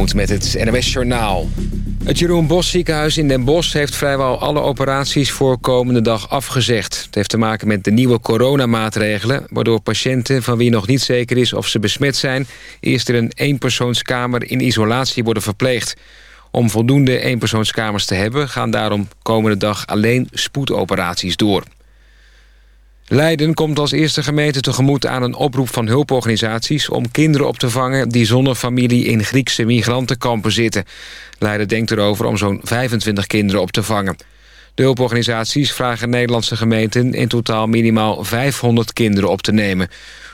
Met het NWS Journaal. Het Jeroen Bos ziekenhuis in Den Bosch heeft vrijwel alle operaties voor komende dag afgezegd. Het heeft te maken met de nieuwe coronamaatregelen... waardoor patiënten van wie nog niet zeker is of ze besmet zijn... eerst in een eenpersoonskamer in isolatie worden verpleegd. Om voldoende eenpersoonskamers te hebben... gaan daarom komende dag alleen spoedoperaties door. Leiden komt als eerste gemeente tegemoet aan een oproep van hulporganisaties... om kinderen op te vangen die zonder familie in Griekse migrantenkampen zitten. Leiden denkt erover om zo'n 25 kinderen op te vangen. De hulporganisaties vragen Nederlandse gemeenten in totaal minimaal 500 kinderen op te nemen.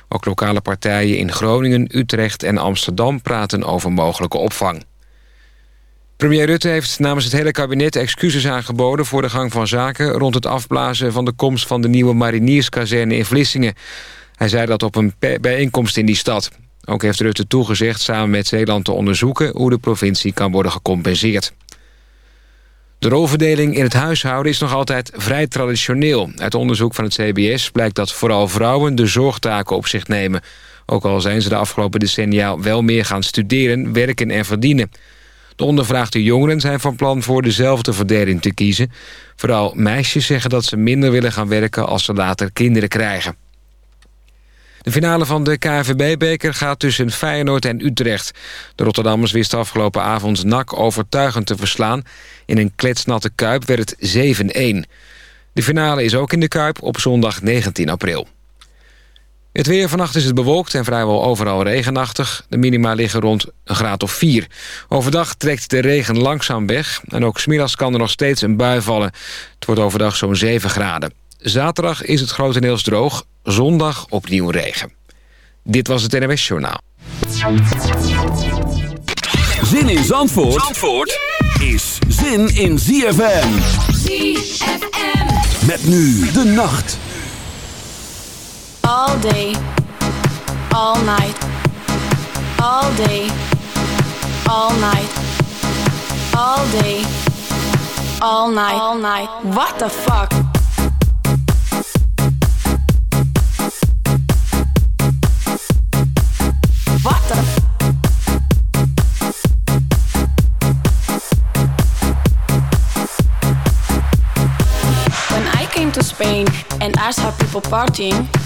Ook lokale partijen in Groningen, Utrecht en Amsterdam praten over mogelijke opvang. Premier Rutte heeft namens het hele kabinet excuses aangeboden... voor de gang van zaken rond het afblazen van de komst... van de nieuwe marinierskazerne in Vlissingen. Hij zei dat op een bijeenkomst in die stad. Ook heeft Rutte toegezegd samen met Zeeland te onderzoeken... hoe de provincie kan worden gecompenseerd. De rolverdeling in het huishouden is nog altijd vrij traditioneel. Uit onderzoek van het CBS blijkt dat vooral vrouwen de zorgtaken op zich nemen. Ook al zijn ze de afgelopen decennia wel meer gaan studeren, werken en verdienen... De ondervraagde jongeren zijn van plan voor dezelfde verdeling te kiezen. Vooral meisjes zeggen dat ze minder willen gaan werken als ze later kinderen krijgen. De finale van de KNVB-beker gaat tussen Feyenoord en Utrecht. De Rotterdammers wisten afgelopen avond NAC overtuigend te verslaan. In een kletsnatte Kuip werd het 7-1. De finale is ook in de Kuip op zondag 19 april. Het weer vannacht is het bewolkt en vrijwel overal regenachtig. De minima liggen rond een graad of 4. Overdag trekt de regen langzaam weg. En ook smiddags kan er nog steeds een bui vallen. Het wordt overdag zo'n 7 graden. Zaterdag is het grotendeels droog. Zondag opnieuw regen. Dit was het NWS Journaal. Zin in Zandvoort, Zandvoort is zin in ZFM. ZFM. Met nu de nacht. All day, all night, all day, all night, all day, all night, all night. What the fuck? What the to Spain and I saw people partying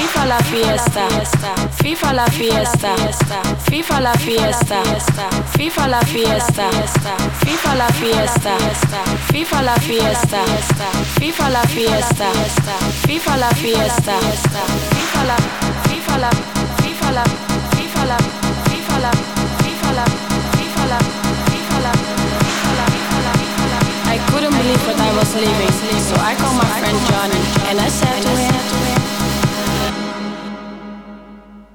FIFA la fiesta, FIFA la fiesta, FIFA la fiesta, FIFA la fiesta, FIFA la fiesta, FIFA la fiesta, FIFA la fiesta, FIFA la fiesta, FIFA la, FIFA la, FIFA la, FIFA la, FIFA la, FIFA la, FIFA la, FIFA la, I couldn't believe what I was living, so I called my friend Johnny and I said to him.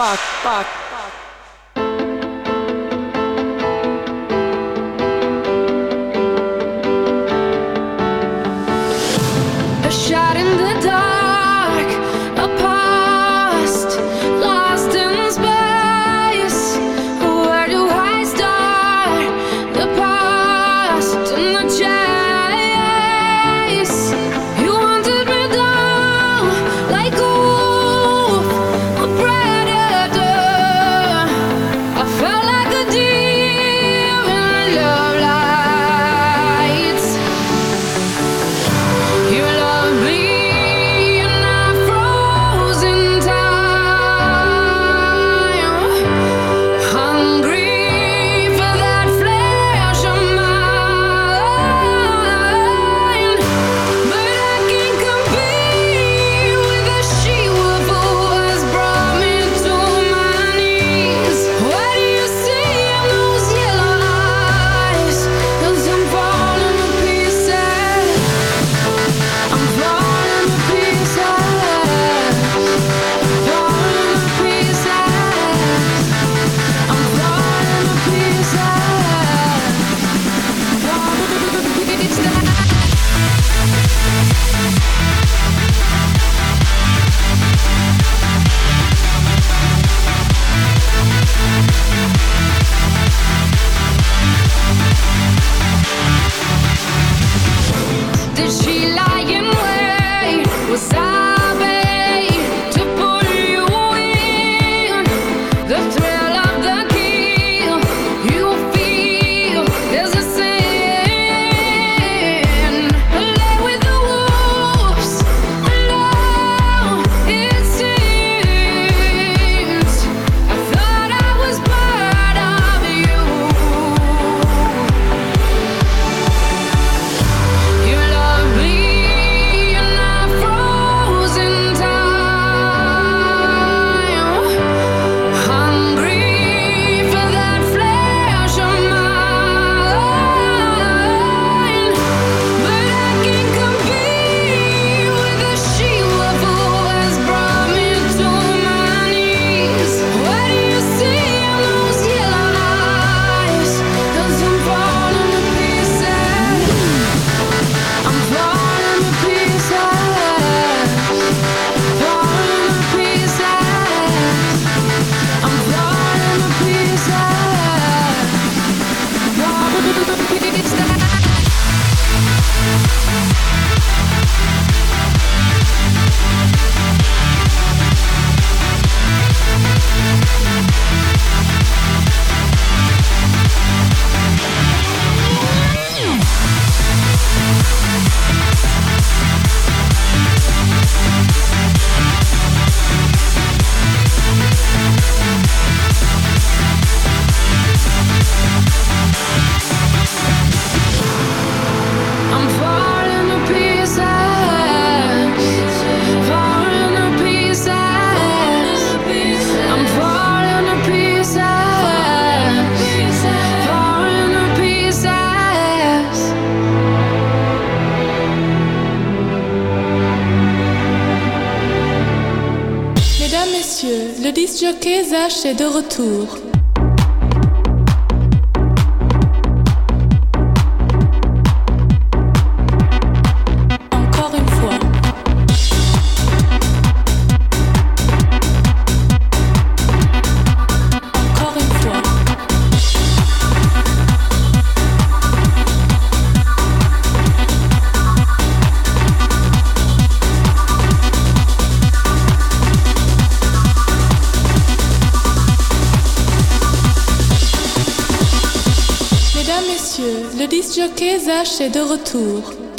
pak, pak. disc jockey Zach est de retour. De retour.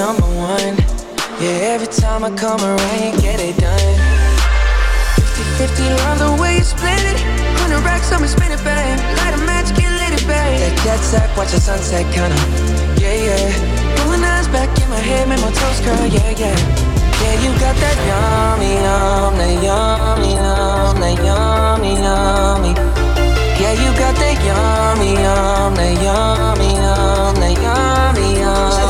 number one. Yeah, every time I come around, you get it done. 50 50, love the way you split it. 100 racks, I'ma spin it, babe. Light a match, get lit, it, babe. That jet set, watch the sunset, kinda. Yeah, yeah. Rolling eyes back in my head, make my toes curl, yeah, yeah. Yeah, you got that yummy, yum, that yummy, yum, that yummy, yummy. Yeah, you got that yummy, yum, that yummy, yum, that yummy, yum.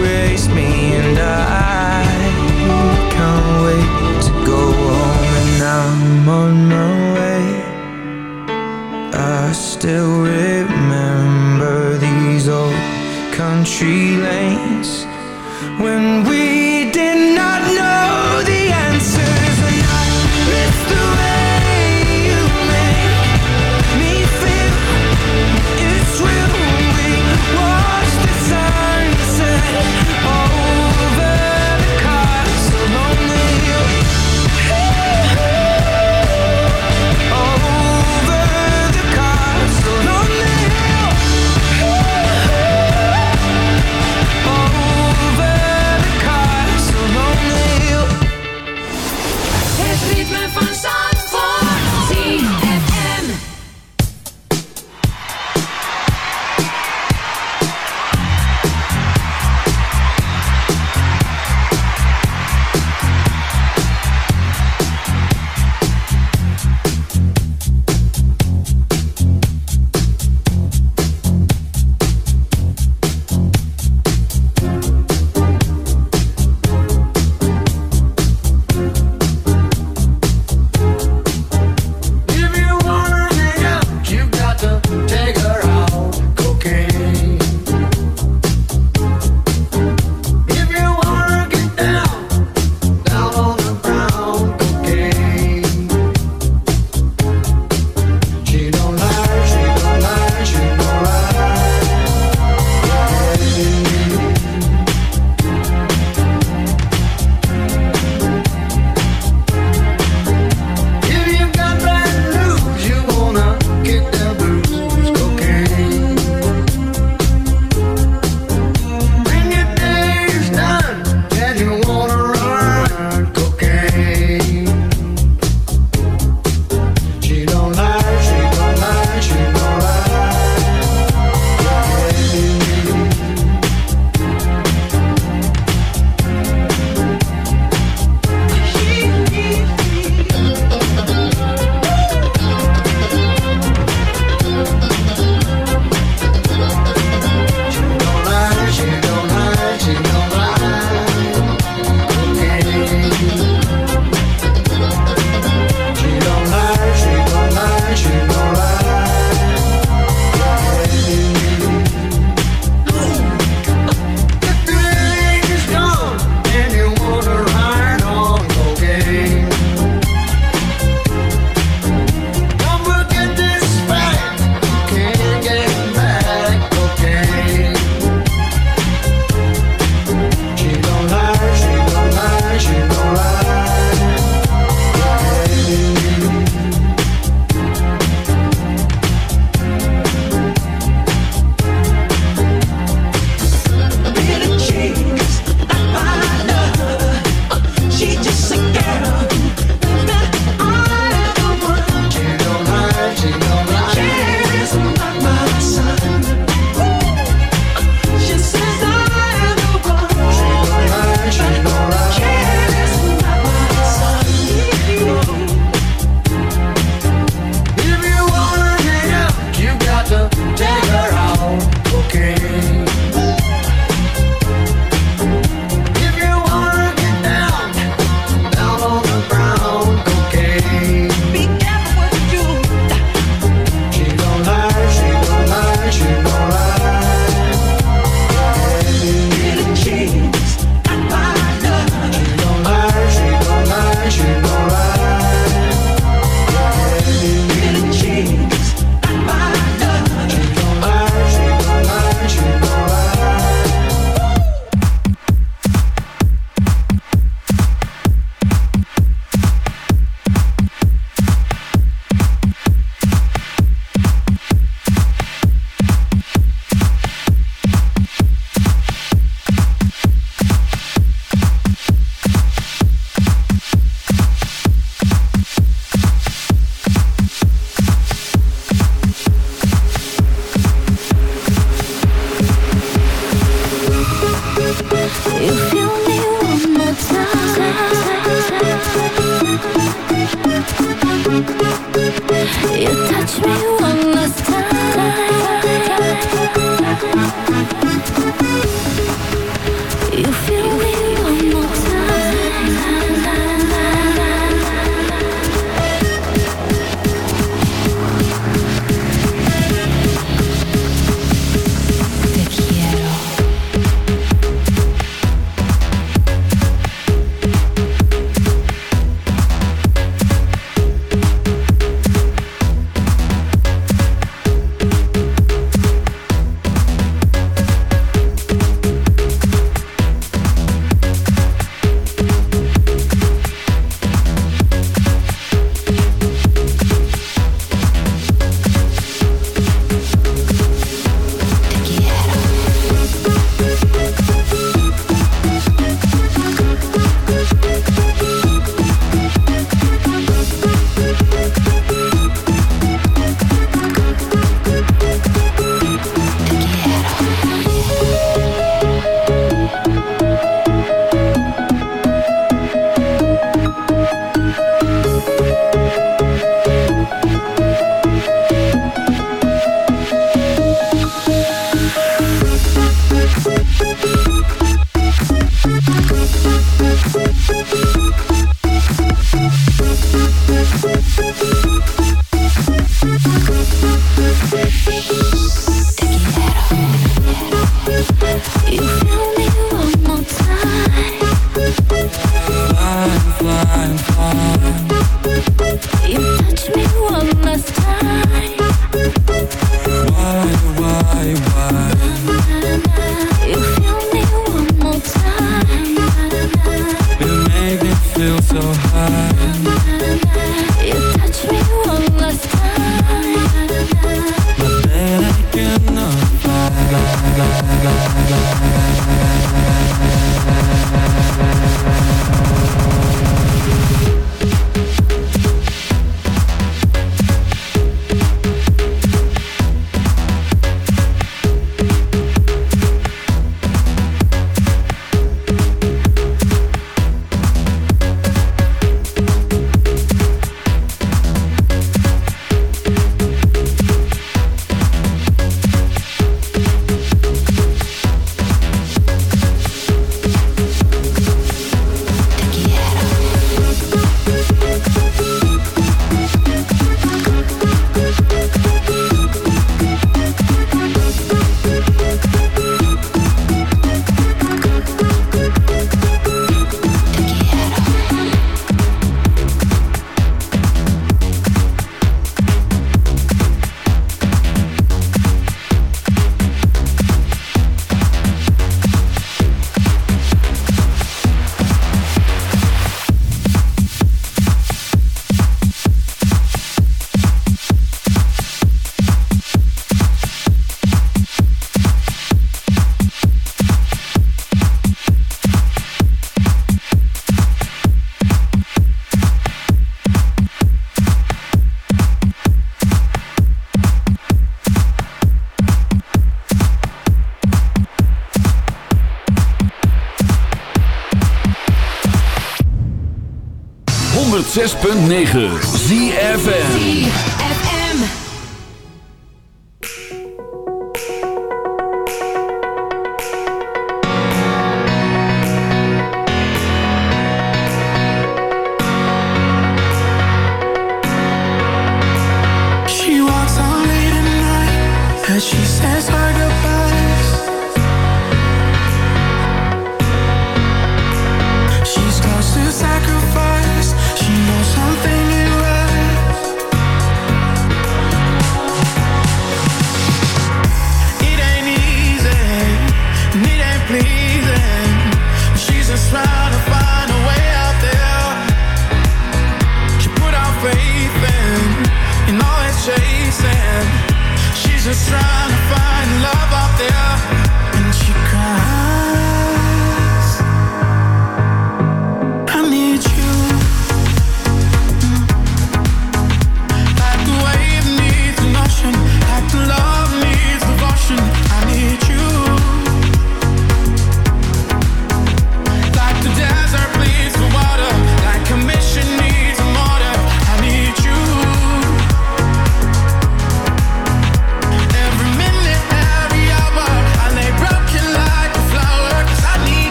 106.9 ZFN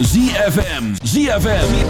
ZFM. ZFM.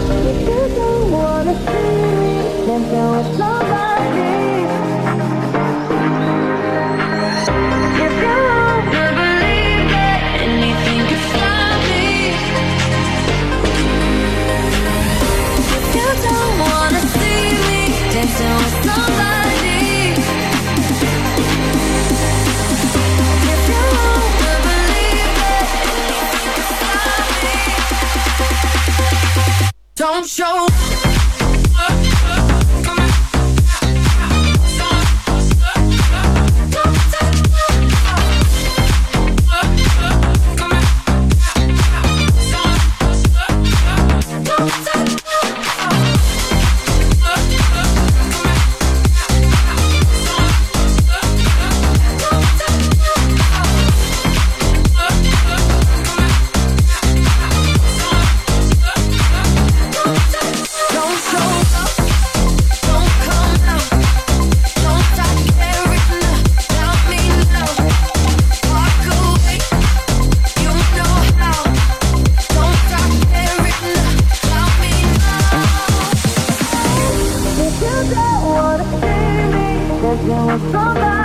Somebody